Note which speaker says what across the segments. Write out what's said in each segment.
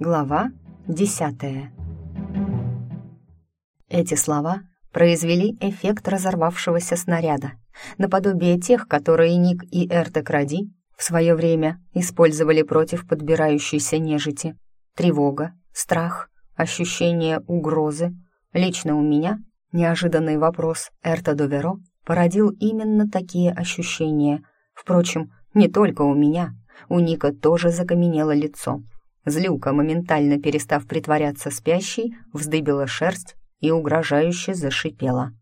Speaker 1: Глава десятая. Эти слова произвели эффект разорвавшегося снаряда, наподобие тех, которые Ник и Эртек Ради в свое время использовали против подбирающейся нежити. Тревога, страх, ощущение угрозы. Лично у меня неожиданный вопрос Эрта Доверо породил именно такие ощущения. Впрочем, не только у меня, у Ника тоже закаменело лицо. Злюка, моментально перестав притворяться спящей, вздыбила шерсть и угрожающе зашипела.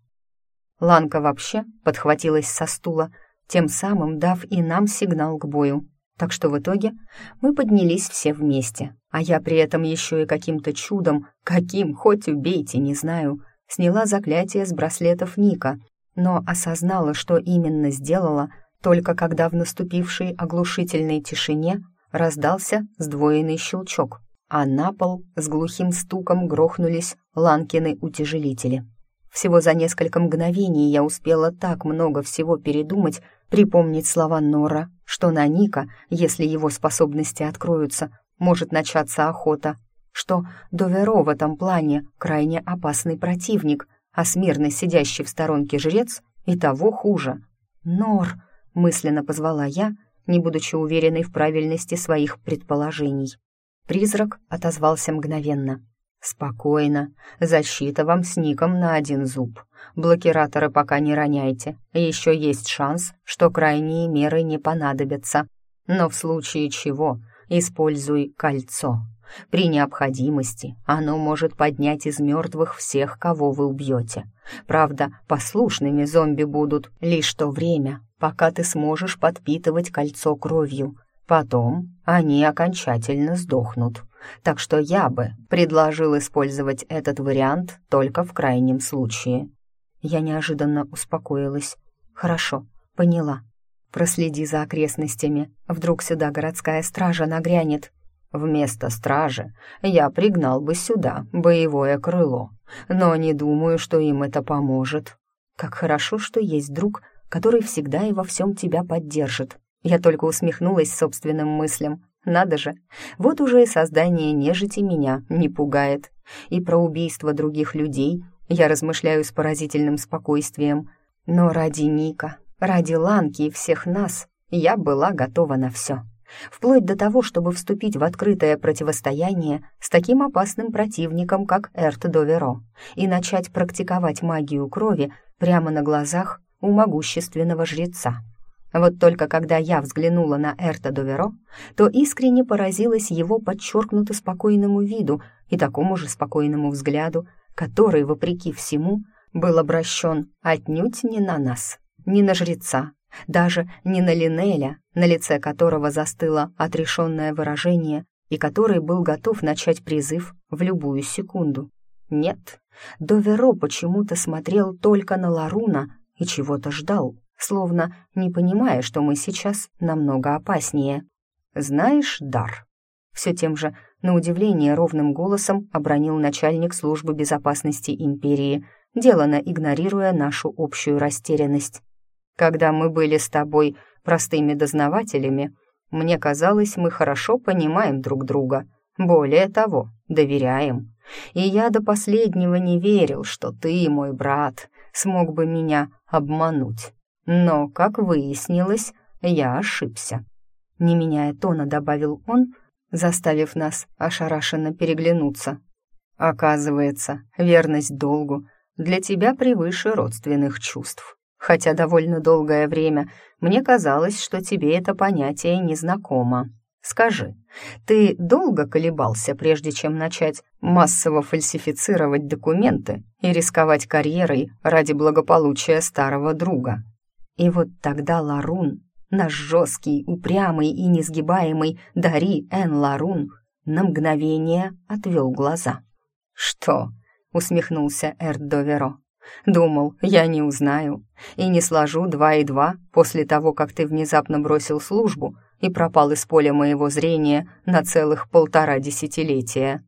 Speaker 1: Ланка вообще подхватилась со стула, тем самым дав и нам сигнал к бою. Так что в итоге мы поднялись все вместе, а я при этом еще и каким-то чудом, каким, хоть убейте, не знаю, сняла заклятие с браслетов Ника, но осознала, что именно сделала, только когда в наступившей оглушительной тишине раздался сдвоенный щелчок, а на пол с глухим стуком грохнулись Ланкины утяжелители. Всего за несколько мгновений я успела так много всего передумать, припомнить слова Нора, что на Ника, если его способности откроются, может начаться охота, что Доверо в этом плане крайне опасный противник, а смирно сидящий в сторонке жрец и того хуже. «Нор!» — мысленно позвала я, не будучи уверенной в правильности своих предположений. Призрак отозвался мгновенно. «Спокойно. Защита вам с ником на один зуб. Блокираторы пока не роняйте. Еще есть шанс, что крайние меры не понадобятся. Но в случае чего используй кольцо. При необходимости оно может поднять из мертвых всех, кого вы убьете. Правда, послушными зомби будут лишь то время, пока ты сможешь подпитывать кольцо кровью. Потом они окончательно сдохнут. Так что я бы предложил использовать этот вариант только в крайнем случае. Я неожиданно успокоилась. Хорошо, поняла. Проследи за окрестностями. Вдруг сюда городская стража нагрянет. Вместо стражи я пригнал бы сюда боевое крыло, но не думаю, что им это поможет. Как хорошо, что есть друг, который всегда и во всем тебя поддержит. Я только усмехнулась собственным мыслям. Надо же, вот уже и создание нежити меня не пугает. И про убийство других людей я размышляю с поразительным спокойствием. Но ради Ника, ради Ланки и всех нас я была готова на все. Вплоть до того, чтобы вступить в открытое противостояние с таким опасным противником, как Эрт Доверо, и начать практиковать магию крови прямо на глазах у могущественного жреца. Вот только когда я взглянула на Эрта Доверо, то искренне поразилась его подчеркнуто спокойному виду и такому же спокойному взгляду, который, вопреки всему, был обращен отнюдь не на нас, не на жреца, даже не на Линеля, на лице которого застыло отрешенное выражение и который был готов начать призыв в любую секунду. Нет, Доверо почему-то смотрел только на Ларуна и чего-то ждал, словно не понимая, что мы сейчас намного опаснее. «Знаешь, Дар», — все тем же, на удивление ровным голосом обронил начальник службы безопасности империи, делано игнорируя нашу общую растерянность. «Когда мы были с тобой простыми дознавателями, мне казалось, мы хорошо понимаем друг друга, более того, доверяем. И я до последнего не верил, что ты, мой брат, смог бы меня обмануть. Но, как выяснилось, я ошибся. Не меняя тона, добавил он, заставив нас ошарашенно переглянуться. Оказывается, верность долгу для тебя превыше родственных чувств. Хотя довольно долгое время мне казалось, что тебе это понятие незнакомо. Скажи, ты долго колебался, прежде чем начать массово фальсифицировать документы и рисковать карьерой ради благополучия старого друга? И вот тогда Ларун, наш жесткий, упрямый и несгибаемый Дари Эн Ларун, на мгновение отвел глаза. «Что?» — усмехнулся Эрд Доверо. «Думал, я не узнаю и не сложу два и два после того, как ты внезапно бросил службу и пропал из поля моего зрения на целых полтора десятилетия.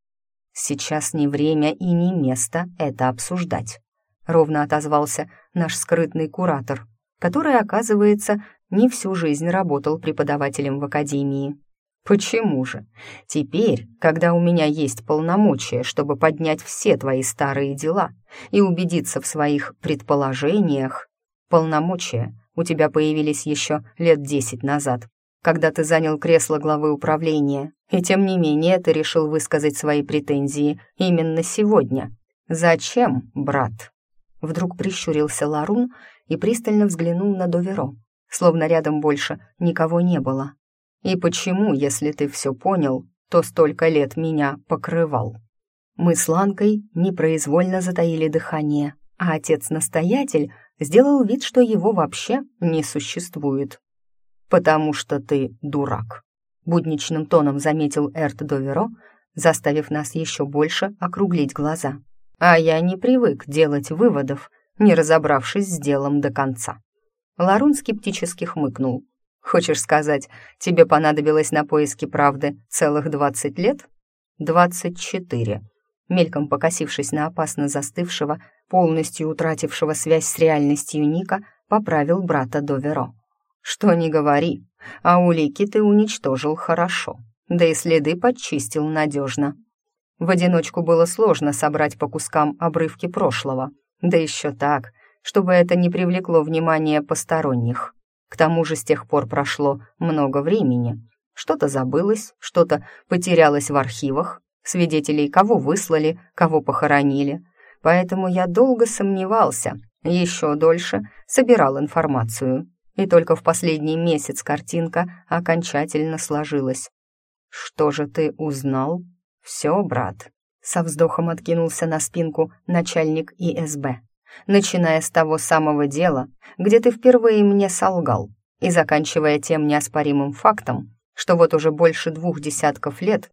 Speaker 1: Сейчас не время и не место это обсуждать», — ровно отозвался наш скрытный куратор, который, оказывается, не всю жизнь работал преподавателем в академии. Почему же? Теперь, когда у меня есть полномочия, чтобы поднять все твои старые дела и убедиться в своих предположениях, полномочия у тебя появились еще лет десять назад, когда ты занял кресло главы управления, и тем не менее ты решил высказать свои претензии именно сегодня. Зачем, брат?» Вдруг прищурился Ларун и пристально взглянул на Доверо, словно рядом больше никого не было. «И почему, если ты все понял, то столько лет меня покрывал?» Мы с Ланкой непроизвольно затаили дыхание, а отец-настоятель сделал вид, что его вообще не существует. «Потому что ты дурак», — будничным тоном заметил Эрт Доверо, заставив нас еще больше округлить глаза. «А я не привык делать выводов, не разобравшись с делом до конца». Ларун скептически хмыкнул. «Хочешь сказать, тебе понадобилось на поиски правды целых двадцать лет?» «Двадцать четыре», мельком покосившись на опасно застывшего, полностью утратившего связь с реальностью Ника, поправил брата Доверо. «Что не говори, а улики ты уничтожил хорошо, да и следы подчистил надежно. В одиночку было сложно собрать по кускам обрывки прошлого, да еще так, чтобы это не привлекло внимание посторонних. К тому же с тех пор прошло много времени. Что-то забылось, что-то потерялось в архивах, свидетелей кого выслали, кого похоронили. Поэтому я долго сомневался, еще дольше собирал информацию. И только в последний месяц картинка окончательно сложилась. «Что же ты узнал?» «Все, брат», — со вздохом откинулся на спинку начальник ИСБ. «Начиная с того самого дела, где ты впервые мне солгал, и заканчивая тем неоспоримым фактом, что вот уже больше двух десятков лет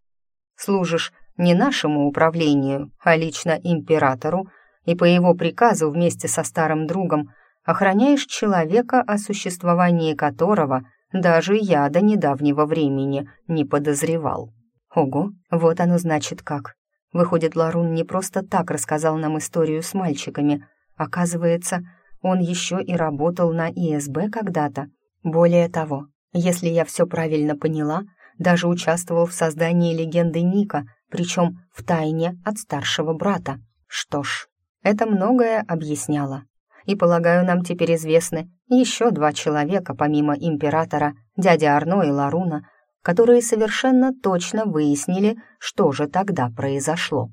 Speaker 1: служишь не нашему управлению, а лично императору, и по его приказу вместе со старым другом охраняешь человека, о существовании которого даже я до недавнего времени не подозревал. Ого, вот оно значит как. Выходит, Ларун не просто так рассказал нам историю с мальчиками. Оказывается, он еще и работал на ИСБ когда-то. Более того, если я все правильно поняла, даже участвовал в создании легенды Ника, причем в тайне от старшего брата. Что ж, это многое объясняло. И, полагаю, нам теперь известны еще два человека, помимо императора, дядя Арно и Ларуна, которые совершенно точно выяснили, что же тогда произошло.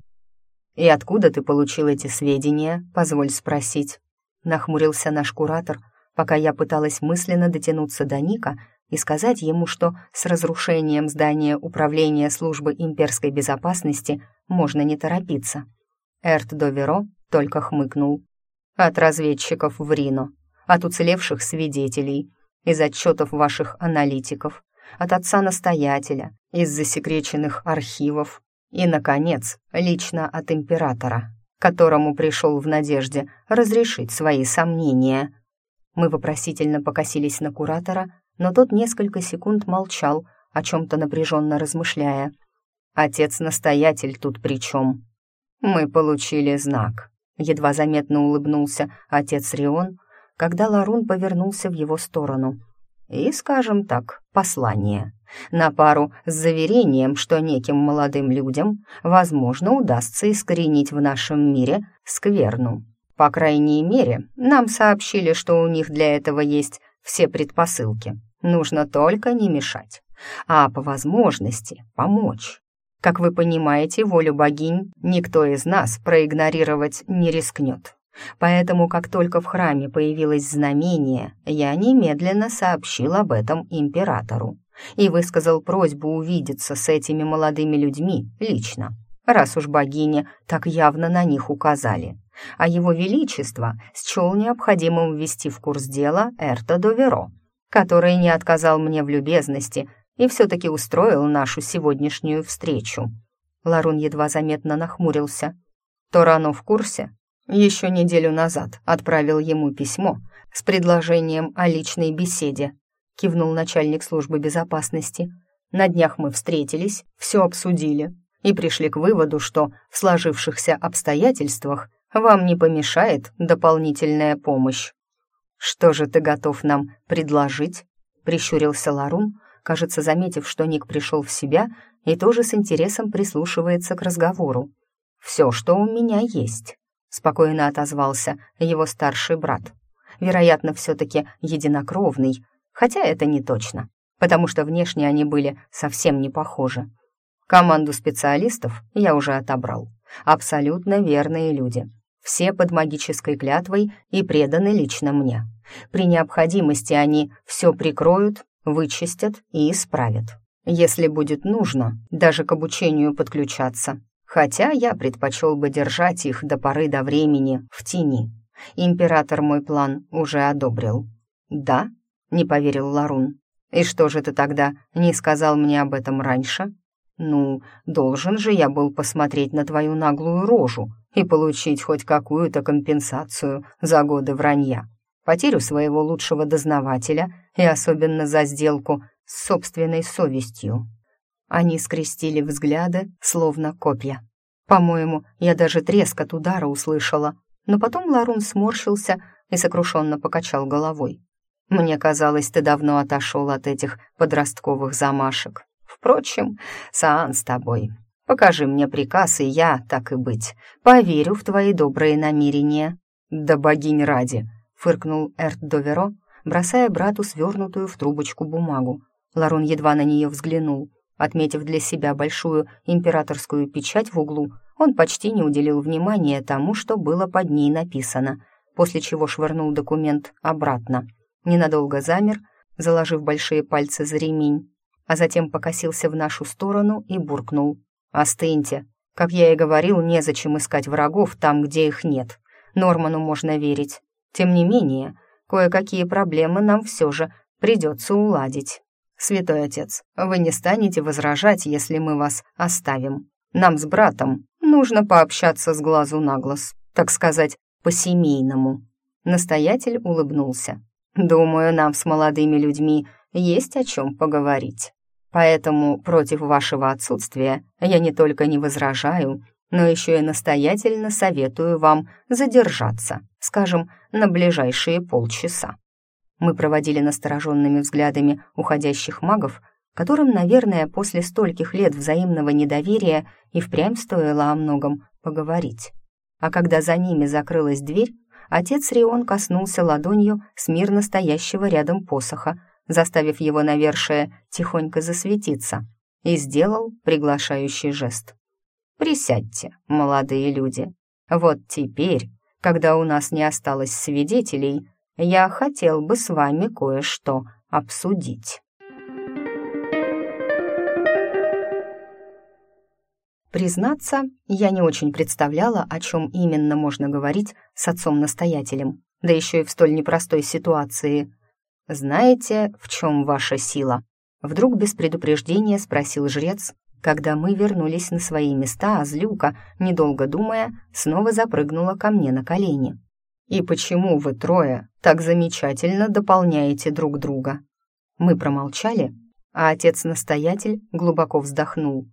Speaker 1: «И откуда ты получил эти сведения, позволь спросить?» Нахмурился наш куратор, пока я пыталась мысленно дотянуться до Ника и сказать ему, что с разрушением здания управления службы имперской безопасности можно не торопиться. Эрт Доверо только хмыкнул. «От разведчиков в Рино, от уцелевших свидетелей, из отчетов ваших аналитиков, от отца-настоятеля, из засекреченных архивов и, наконец, лично от императора, которому пришел в надежде разрешить свои сомнения». Мы вопросительно покосились на куратора, но тот несколько секунд молчал, о чем-то напряженно размышляя. «Отец-настоятель тут при чем?» «Мы получили знак», — едва заметно улыбнулся отец Рион, когда Ларун повернулся в его сторону. «И, скажем так, послание. На пару с заверением, что неким молодым людям, возможно, удастся искоренить в нашем мире скверну. По крайней мере, нам сообщили, что у них для этого есть все предпосылки. Нужно только не мешать, а по возможности помочь. Как вы понимаете, волю богинь никто из нас проигнорировать не рискнет. Поэтому, как только в храме появилось знамение, я немедленно сообщил об этом императору и высказал просьбу увидеться с этими молодыми людьми лично, раз уж богини так явно на них указали а его величество счел необходимым ввести в курс дела Эрта Доверо, который не отказал мне в любезности и все-таки устроил нашу сегодняшнюю встречу. Ларун едва заметно нахмурился. Торано в курсе. Еще неделю назад отправил ему письмо с предложением о личной беседе, кивнул начальник службы безопасности. На днях мы встретились, все обсудили и пришли к выводу, что в сложившихся обстоятельствах вам не помешает дополнительная помощь. Что же ты готов нам предложить? Прищурился Ларун, кажется, заметив, что Ник пришел в себя и тоже с интересом прислушивается к разговору. «Все, что у меня есть», — спокойно отозвался его старший брат. Вероятно, все-таки единокровный, хотя это не точно, потому что внешне они были совсем не похожи. Команду специалистов я уже отобрал. Абсолютно верные люди. Все под магической клятвой и преданы лично мне. При необходимости они все прикроют, вычистят и исправят. Если будет нужно, даже к обучению подключаться. Хотя я предпочел бы держать их до поры до времени в тени. Император мой план уже одобрил. «Да?» — не поверил Ларун. «И что же ты тогда не сказал мне об этом раньше?» «Ну, должен же я был посмотреть на твою наглую рожу и получить хоть какую-то компенсацию за годы вранья, потерю своего лучшего дознавателя и особенно за сделку с собственной совестью». Они скрестили взгляды, словно копья. По-моему, я даже треск от удара услышала, но потом Ларун сморщился и сокрушенно покачал головой. «Мне казалось, ты давно отошел от этих подростковых замашек. Впрочем, Саан с тобой. Покажи мне приказ, и я, так и быть, поверю в твои добрые намерения». «Да богинь ради!» — фыркнул Эрт Доверо, бросая брату свернутую в трубочку бумагу. Ларун едва на нее взглянул. Отметив для себя большую императорскую печать в углу, он почти не уделил внимания тому, что было под ней написано, после чего швырнул документ обратно. Ненадолго замер, заложив большие пальцы за ремень, а затем покосился в нашу сторону и буркнул. «Остыньте. Как я и говорил, незачем искать врагов там, где их нет. Норману можно верить. Тем не менее, кое-какие проблемы нам все же придется уладить. Святой Отец, вы не станете возражать, если мы вас оставим. Нам с братом нужно пообщаться с глазу на глаз, так сказать, по-семейному». Настоятель улыбнулся. «Думаю, нам с молодыми людьми есть о чем поговорить. Поэтому против вашего отсутствия я не только не возражаю, но еще и настоятельно советую вам задержаться, скажем, на ближайшие полчаса». Мы проводили настороженными взглядами уходящих магов, которым, наверное, после стольких лет взаимного недоверия и впрямь стоило о многом поговорить. А когда за ними закрылась дверь, отец Рион коснулся ладонью смирно стоящего рядом посоха, заставив его навершие тихонько засветиться, и сделал приглашающий жест. «Присядьте, молодые люди. Вот теперь, когда у нас не осталось свидетелей, я хотел бы с вами кое-что обсудить». Признаться, я не очень представляла, о чем именно можно говорить с отцом-настоятелем, да еще и в столь непростой ситуации. «Знаете, в чем ваша сила?» Вдруг без предупреждения спросил жрец, когда мы вернулись на свои места, а Злюка, недолго думая, снова запрыгнула ко мне на колени. «И почему вы трое так замечательно дополняете друг друга?» Мы промолчали, а отец-настоятель глубоко вздохнул.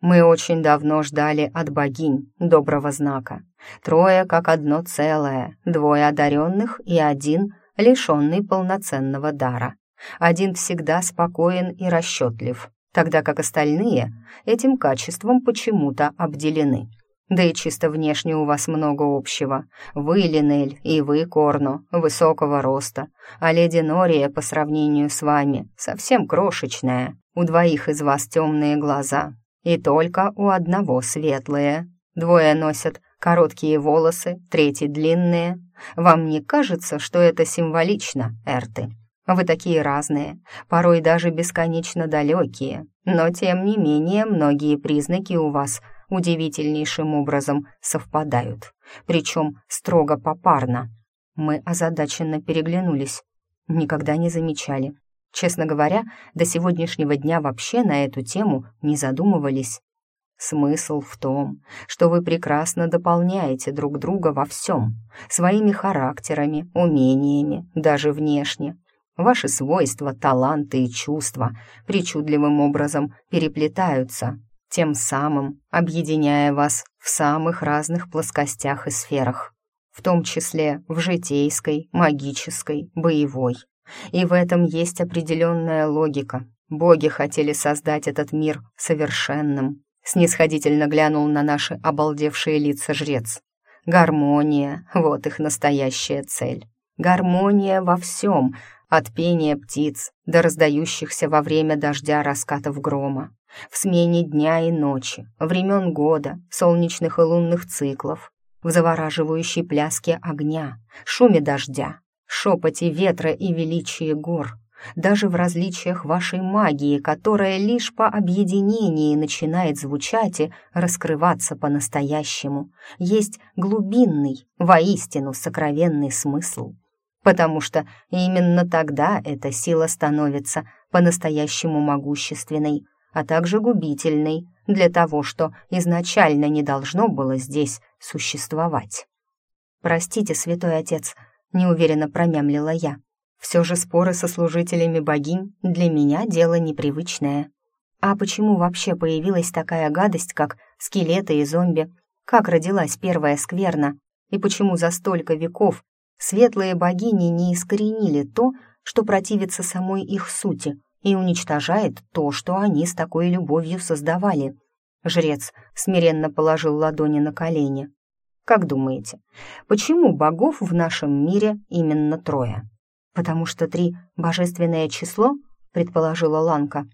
Speaker 1: Мы очень давно ждали от богинь доброго знака. Трое как одно целое, двое одаренных и один, лишенный полноценного дара. Один всегда спокоен и расчетлив, тогда как остальные этим качеством почему-то обделены. Да и чисто внешне у вас много общего. Вы, Линель, и вы, Корно, высокого роста, а леди Нория по сравнению с вами совсем крошечная. У двоих из вас темные глаза, и только у одного светлые. Двое носят короткие волосы, третий длинные. Вам не кажется, что это символично, Эрты? Вы такие разные, порой даже бесконечно далекие, но тем не менее многие признаки у вас удивительнейшим образом совпадают, причем строго попарно. Мы озадаченно переглянулись, никогда не замечали, Честно говоря, до сегодняшнего дня вообще на эту тему не задумывались. Смысл в том, что вы прекрасно дополняете друг друга во всем, своими характерами, умениями, даже внешне. Ваши свойства, таланты и чувства причудливым образом переплетаются, тем самым объединяя вас в самых разных плоскостях и сферах, в том числе в житейской, магической, боевой. И в этом есть определенная логика. Боги хотели создать этот мир совершенным. Снисходительно глянул на наши обалдевшие лица жрец. Гармония — вот их настоящая цель. Гармония во всем, от пения птиц до раздающихся во время дождя раскатов грома. В смене дня и ночи, времен года, солнечных и лунных циклов, в завораживающей пляске огня, шуме дождя, шепоте ветра и величии гор, даже в различиях вашей магии, которая лишь по объединении начинает звучать и раскрываться по-настоящему, есть глубинный, воистину сокровенный смысл. Потому что именно тогда эта сила становится по-настоящему могущественной, а также губительной для того, что изначально не должно было здесь существовать. «Простите, святой отец», — неуверенно промямлила я. Все же споры со служителями богинь для меня дело непривычное. А почему вообще появилась такая гадость, как скелеты и зомби? Как родилась первая скверна? И почему за столько веков светлые богини не искоренили то, что противится самой их сути, и уничтожает то, что они с такой любовью создавали? Жрец смиренно положил ладони на колени. Как думаете, почему богов в нашем мире именно трое? «Потому что три — божественное число?» — предположила Ланка.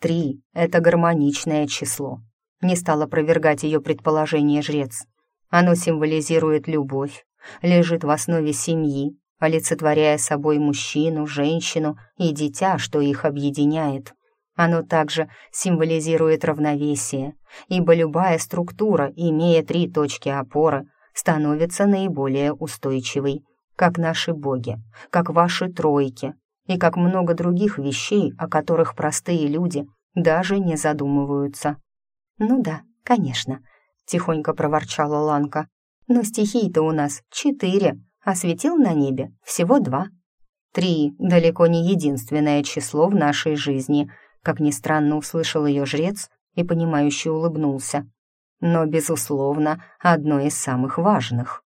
Speaker 1: «Три — это гармоничное число», — не стал опровергать ее предположение жрец. «Оно символизирует любовь, лежит в основе семьи, олицетворяя собой мужчину, женщину и дитя, что их объединяет. Оно также символизирует равновесие, ибо любая структура, имея три точки опоры, становится наиболее устойчивой как наши боги, как ваши тройки и как много других вещей, о которых простые люди даже не задумываются. «Ну да, конечно», — тихонько проворчала Ланка. «Но стихий-то у нас четыре, а светил на небе всего два. Три — далеко не единственное число в нашей жизни», как ни странно услышал ее жрец и понимающе улыбнулся. «Но, безусловно, одно из самых важных».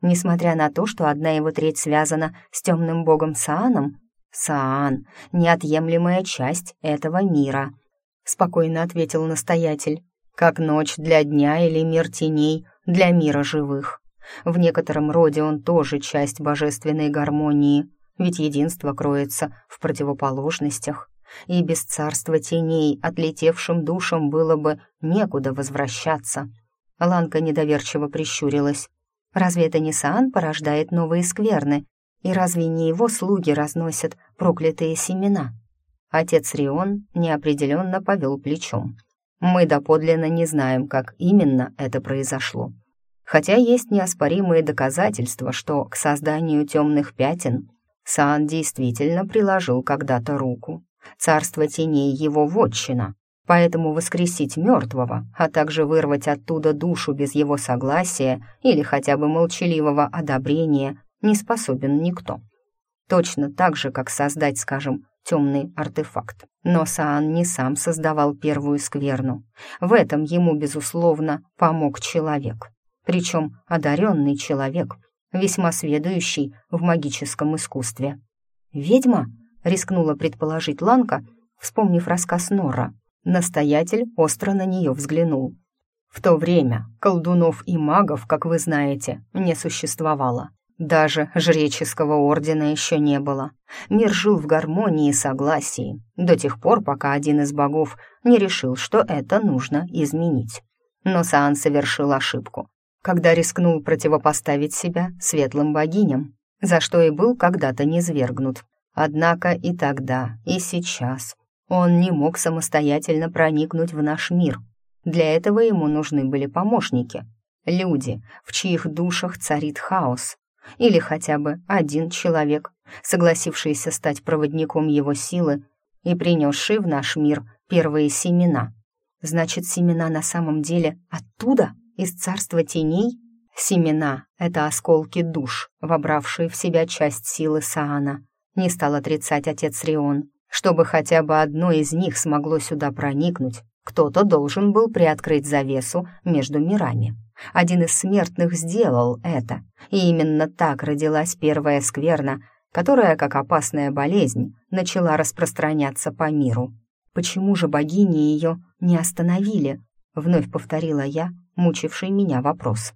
Speaker 1: Несмотря на то, что одна его треть связана с темным богом Сааном, Саан — неотъемлемая часть этого мира, — спокойно ответил настоятель, как ночь для дня или мир теней для мира живых. В некотором роде он тоже часть божественной гармонии, ведь единство кроется в противоположностях, и без царства теней отлетевшим душам было бы некуда возвращаться. Ланка недоверчиво прищурилась. Разве это не Саан порождает новые скверны? И разве не его слуги разносят проклятые семена? Отец Рион неопределенно повел плечом. Мы доподлинно не знаем, как именно это произошло. Хотя есть неоспоримые доказательства, что к созданию темных пятен Саан действительно приложил когда-то руку. Царство теней его вотчина, Поэтому воскресить мертвого, а также вырвать оттуда душу без его согласия или хотя бы молчаливого одобрения не способен никто. Точно так же, как создать, скажем, темный артефакт. Но Саан не сам создавал первую скверну. В этом ему, безусловно, помог человек. Причем одаренный человек, весьма сведущий в магическом искусстве. «Ведьма?» — рискнула предположить Ланка, вспомнив рассказ Нора — Настоятель остро на нее взглянул. В то время колдунов и магов, как вы знаете, не существовало. Даже жреческого ордена еще не было. Мир жил в гармонии и согласии, до тех пор, пока один из богов не решил, что это нужно изменить. Но Саан совершил ошибку, когда рискнул противопоставить себя светлым богиням, за что и был когда-то низвергнут. Однако и тогда, и сейчас он не мог самостоятельно проникнуть в наш мир. Для этого ему нужны были помощники, люди, в чьих душах царит хаос, или хотя бы один человек, согласившийся стать проводником его силы и принесший в наш мир первые семена. Значит, семена на самом деле оттуда, из царства теней? Семена — это осколки душ, вобравшие в себя часть силы Саана, не стал отрицать отец Рион. Чтобы хотя бы одно из них смогло сюда проникнуть, кто-то должен был приоткрыть завесу между мирами. Один из смертных сделал это, и именно так родилась первая скверна, которая, как опасная болезнь, начала распространяться по миру. Почему же богини ее не остановили? Вновь повторила я, мучивший меня вопрос.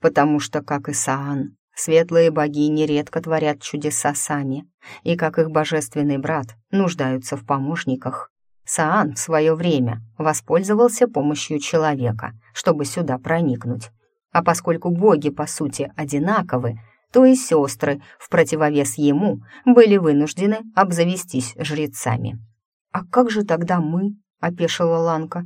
Speaker 1: Потому что, как и Саан, светлые богини редко творят чудеса сами, и, как их божественный брат, нуждаются в помощниках. Саан в свое время воспользовался помощью человека, чтобы сюда проникнуть. А поскольку боги, по сути, одинаковы, то и сестры, в противовес ему, были вынуждены обзавестись жрецами. «А как же тогда мы?» — опешила Ланка.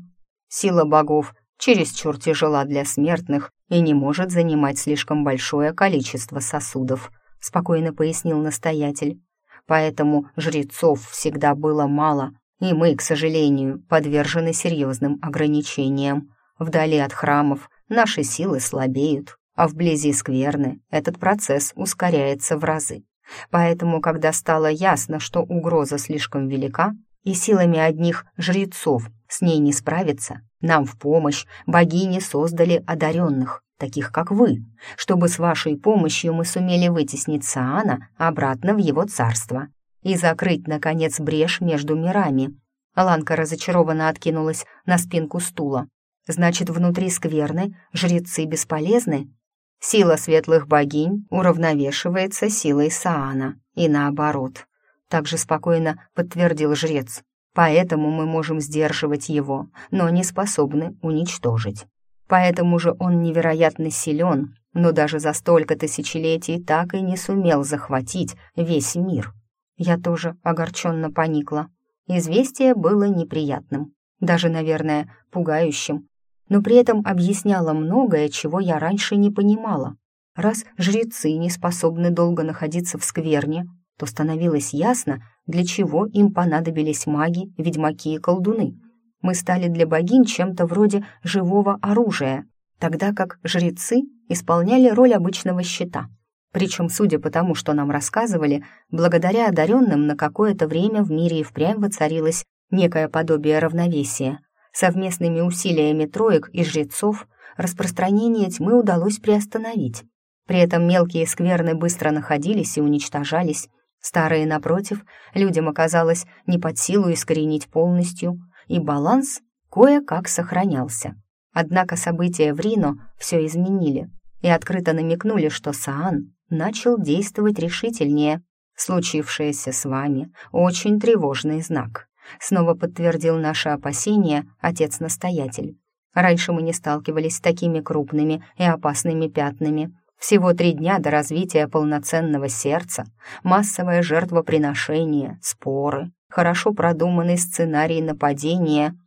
Speaker 1: «Сила богов чересчур тяжела для смертных и не может занимать слишком большое количество сосудов», — спокойно пояснил настоятель. «Поэтому жрецов всегда было мало, и мы, к сожалению, подвержены серьезным ограничениям. Вдали от храмов наши силы слабеют, а вблизи скверны этот процесс ускоряется в разы. Поэтому, когда стало ясно, что угроза слишком велика, и силами одних жрецов с ней не справиться, нам в помощь богини создали одаренных, таких как вы, чтобы с вашей помощью мы сумели вытеснить Саана обратно в его царство и закрыть, наконец, брешь между мирами. Ланка разочарованно откинулась на спинку стула. Значит, внутри скверны жрецы бесполезны? Сила светлых богинь уравновешивается силой Саана, и наоборот. Также спокойно подтвердил жрец. Поэтому мы можем сдерживать его, но не способны уничтожить. Поэтому же он невероятно силен, но даже за столько тысячелетий так и не сумел захватить весь мир. Я тоже огорченно поникла. Известие было неприятным, даже, наверное, пугающим, но при этом объясняло многое, чего я раньше не понимала. Раз жрецы не способны долго находиться в скверне, то становилось ясно, для чего им понадобились маги, ведьмаки и колдуны. Мы стали для богинь чем-то вроде живого оружия, тогда как жрецы исполняли роль обычного щита. Причем, судя по тому, что нам рассказывали, благодаря одаренным на какое-то время в мире и впрямь воцарилось некое подобие равновесия. Совместными усилиями троек и жрецов распространение тьмы удалось приостановить. При этом мелкие скверны быстро находились и уничтожались. Старые, напротив, людям оказалось не под силу искоренить полностью, и баланс кое-как сохранялся. Однако события в Рино все изменили и открыто намекнули, что Саан начал действовать решительнее. Случившееся с вами — очень тревожный знак. Снова подтвердил наши опасения отец-настоятель. Раньше мы не сталкивались с такими крупными и опасными пятнами. Всего три дня до развития полноценного сердца, массовое жертвоприношение, споры, хорошо продуманный сценарий нападения.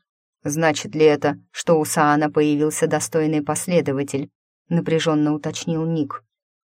Speaker 1: Значит ли это, что у Саана появился достойный последователь? Напряженно уточнил Ник.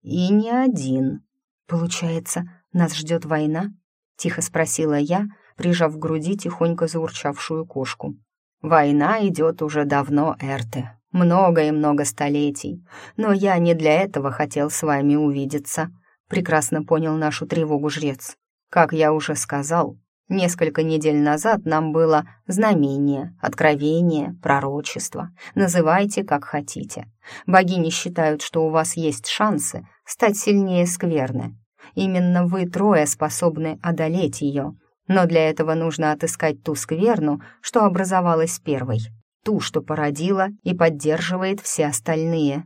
Speaker 1: «И не один. Получается, нас ждет война?» — тихо спросила я, прижав к груди тихонько заурчавшую кошку. «Война идет уже давно, Эрте, много и много столетий, но я не для этого хотел с вами увидеться», — прекрасно понял нашу тревогу жрец. «Как я уже сказал, Несколько недель назад нам было знамение, откровение, пророчество. Называйте, как хотите. Богини считают, что у вас есть шансы стать сильнее скверны. Именно вы трое способны одолеть ее. Но для этого нужно отыскать ту скверну, что образовалась первой. Ту, что породила и поддерживает все остальные.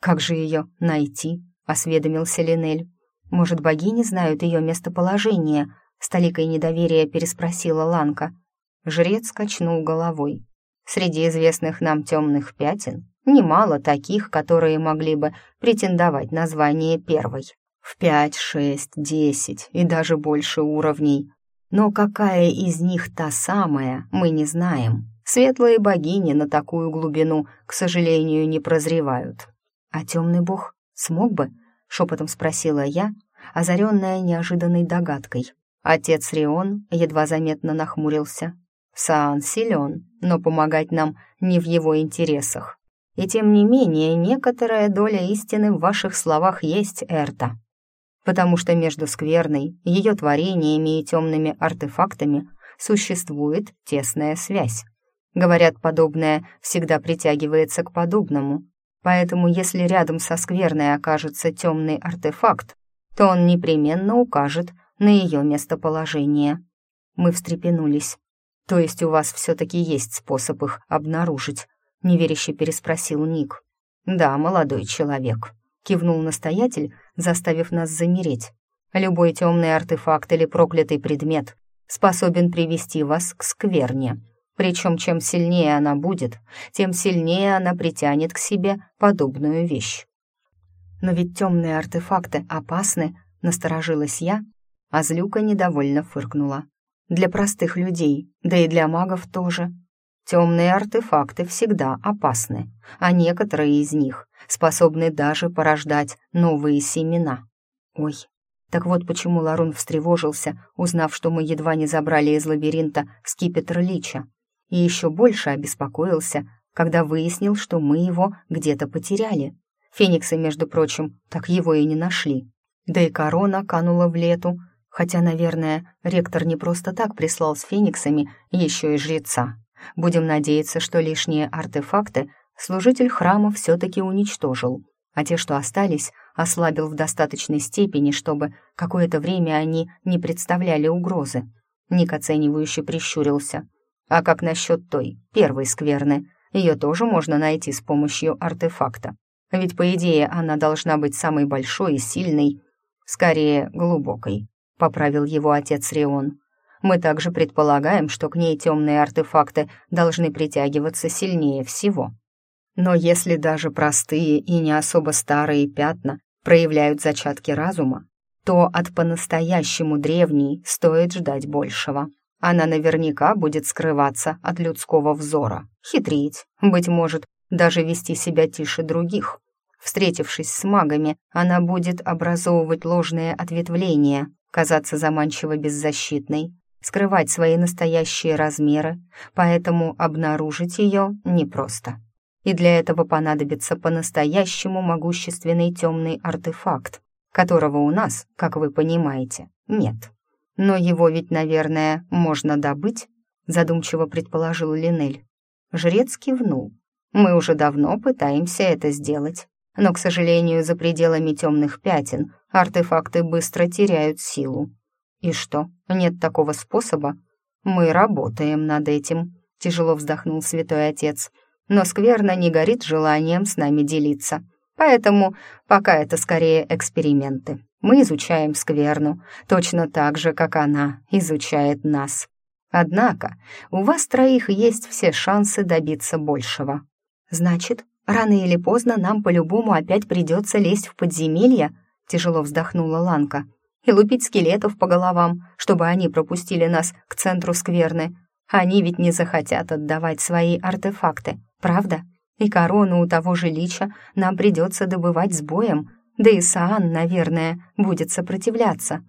Speaker 1: «Как же ее найти?» — осведомился Линель. «Может, богини знают ее местоположение?» с толикой недоверия переспросила Ланка. Жрец качнул головой. Среди известных нам темных пятен немало таких, которые могли бы претендовать на звание первой. В пять, шесть, десять и даже больше уровней. Но какая из них та самая, мы не знаем. Светлые богини на такую глубину, к сожалению, не прозревают. А темный бог смог бы? Шепотом спросила я, озаренная неожиданной догадкой. Отец Рион едва заметно нахмурился. Саан силен, но помогать нам не в его интересах. И тем не менее, некоторая доля истины в ваших словах есть, Эрта. Потому что между скверной, ее творениями и темными артефактами существует тесная связь. Говорят, подобное всегда притягивается к подобному. Поэтому если рядом со скверной окажется темный артефакт, то он непременно укажет на ее местоположение. Мы встрепенулись. То есть у вас все-таки есть способ их обнаружить?» — неверяще переспросил Ник. «Да, молодой человек», — кивнул настоятель, заставив нас замереть. «Любой темный артефакт или проклятый предмет способен привести вас к скверне. Причем чем сильнее она будет, тем сильнее она притянет к себе подобную вещь. «Но ведь темные артефакты опасны», — насторожилась я, а Злюка недовольно фыркнула. «Для простых людей, да и для магов тоже. Темные артефакты всегда опасны, а некоторые из них способны даже порождать новые семена. Ой, так вот почему Ларун встревожился, узнав, что мы едва не забрали из лабиринта скипетр Лича и еще больше обеспокоился, когда выяснил, что мы его где-то потеряли. Фениксы, между прочим, так его и не нашли. Да и корона канула в лету, хотя, наверное, ректор не просто так прислал с фениксами еще и жреца. Будем надеяться, что лишние артефакты служитель храма все-таки уничтожил, а те, что остались, ослабил в достаточной степени, чтобы какое-то время они не представляли угрозы. Ник оценивающе прищурился. А как насчет той, первой скверны? Ее тоже можно найти с помощью артефакта. Ведь, по идее, она должна быть самой большой и сильной, скорее, глубокой, — поправил его отец Рион. Мы также предполагаем, что к ней темные артефакты должны притягиваться сильнее всего. Но если даже простые и не особо старые пятна проявляют зачатки разума, то от по-настоящему древней стоит ждать большего. Она наверняка будет скрываться от людского взора, хитрить, быть может, даже вести себя тише других. Встретившись с магами, она будет образовывать ложные ответвления, казаться заманчиво беззащитной, скрывать свои настоящие размеры, поэтому обнаружить ее непросто. И для этого понадобится по-настоящему могущественный темный артефакт, которого у нас, как вы понимаете, нет. «Но его ведь, наверное, можно добыть», — задумчиво предположил Линель. Жрец кивнул. «Мы уже давно пытаемся это сделать, но, к сожалению, за пределами темных пятен артефакты быстро теряют силу. И что, нет такого способа? Мы работаем над этим», — тяжело вздохнул святой отец. «Но скверно не горит желанием с нами делиться, поэтому пока это скорее эксперименты». Мы изучаем скверну, точно так же, как она изучает нас. Однако у вас троих есть все шансы добиться большего. Значит, рано или поздно нам по-любому опять придется лезть в подземелья, тяжело вздохнула Ланка, и лупить скелетов по головам, чтобы они пропустили нас к центру скверны. Они ведь не захотят отдавать свои артефакты, правда? И корону у того же лича нам придется добывать с боем, да и Саан, наверное, будет сопротивляться.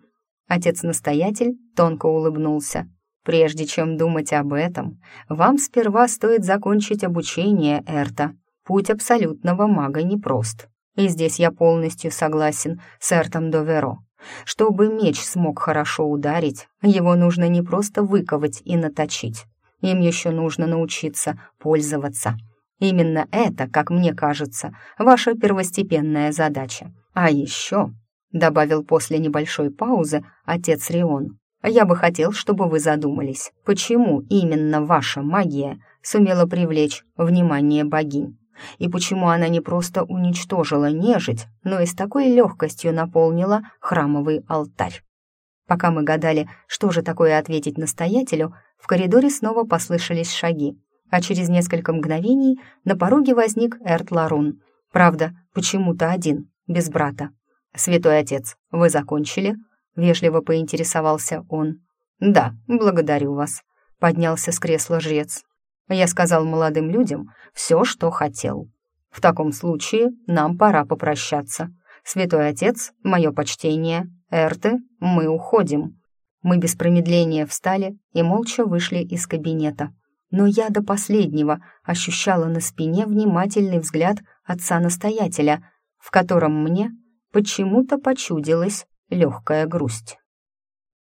Speaker 1: Отец-настоятель тонко улыбнулся. Прежде чем думать об этом, вам сперва стоит закончить обучение Эрта. Путь абсолютного мага непрост. И здесь я полностью согласен с Эртом Доверо. Чтобы меч смог хорошо ударить, его нужно не просто выковать и наточить. Им еще нужно научиться пользоваться. Именно это, как мне кажется, ваша первостепенная задача. А еще, — добавил после небольшой паузы отец Рион, я бы хотел, чтобы вы задумались, почему именно ваша магия сумела привлечь внимание богинь, и почему она не просто уничтожила нежить, но и с такой легкостью наполнила храмовый алтарь. Пока мы гадали, что же такое ответить настоятелю, в коридоре снова послышались шаги а через несколько мгновений на пороге возник Эрт Ларун. Правда, почему-то один, без брата. «Святой отец, вы закончили?» — вежливо поинтересовался он. «Да, благодарю вас», — поднялся с кресла жрец. «Я сказал молодым людям все, что хотел. В таком случае нам пора попрощаться. Святой отец, мое почтение, Эрты, мы уходим». Мы без промедления встали и молча вышли из кабинета но я до последнего ощущала на спине внимательный взгляд отца-настоятеля, в котором мне почему-то почудилась легкая грусть.